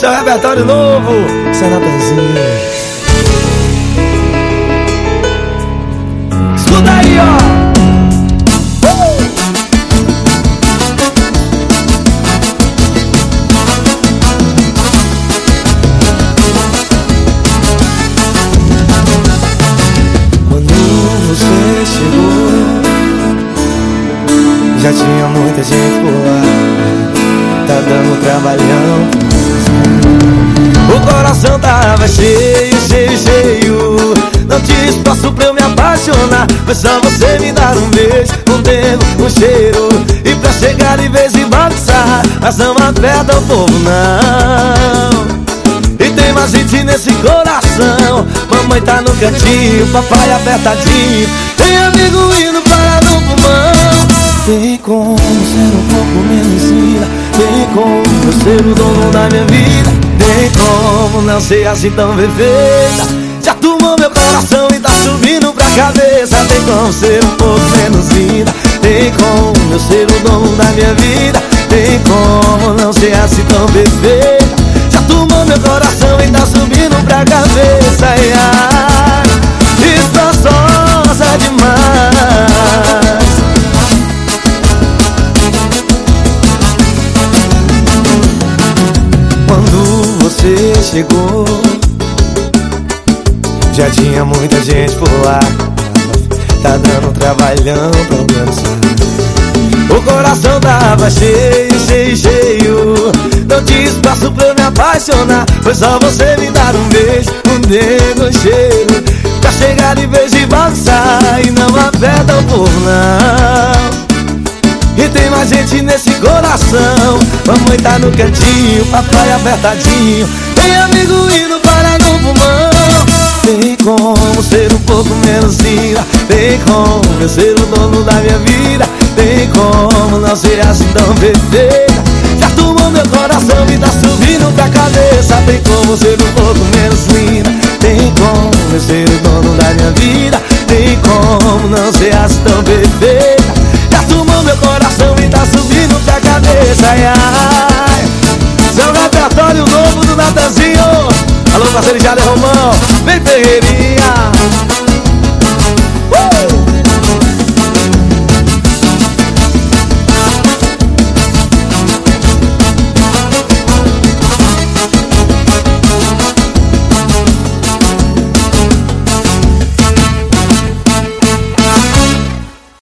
Seu repertório novo, seu Natanzinho. Escuta aí, ó. Quando você chegou, já tinha muita gente por lá. Tá dando trabalhão. O coração tava cheio, cheio, cheio. Não tinha espaço pra eu me apaixonar. Foi só você me dar um beijo, um dedo, um cheiro. E pra chegar de vez e bagunçar, mas não aperta o povo, não. E tem mais gente nesse coração. Mamãe tá no cantinho, papai apertadinho. Tem amigo indo para no pulmão. Tem como ser um pouco menos. Tem como ser o dono da minha vida. Tem como não ser assim tão perfeita. Já tomou meu coração e tá subindo pra cabeça. Tem como ser um pouco menos linda. Tem como eu ser o dono da minha vida. Tem como não ser assim tão perfeita. Já tomou meu coração e tá subindo pra cabeça. Ai, você chegou, já tinha muita gente por lá. Tá dando trabalhão pra dançar. O coração tava cheio, cheio, cheio. Não tinha espaço pra eu me apaixonar. Foi só você me dar um beijo, um dedo, um cheiro. Pra chegar de vez e balançar. E não aperta o povo, não. E tem mais gente nesse coração. Mamãe tá no cantinho, papai apertadinho. Tem amigo indo para no pulmão Tem como ser um pouco menos ira Tem como eu ser o dono da minha vida. Tem como não ser assim tão perfeita. Já tomou meu coração e tá subindo pra cabeça. Tem como ser um pouco menos linda. Tem como eu ser o dono da minha vida. Tem como não ser ai, ai. Seu repertório novo do Natanzinho. Alô parceiro Jale Romão. Vem Ferreirinha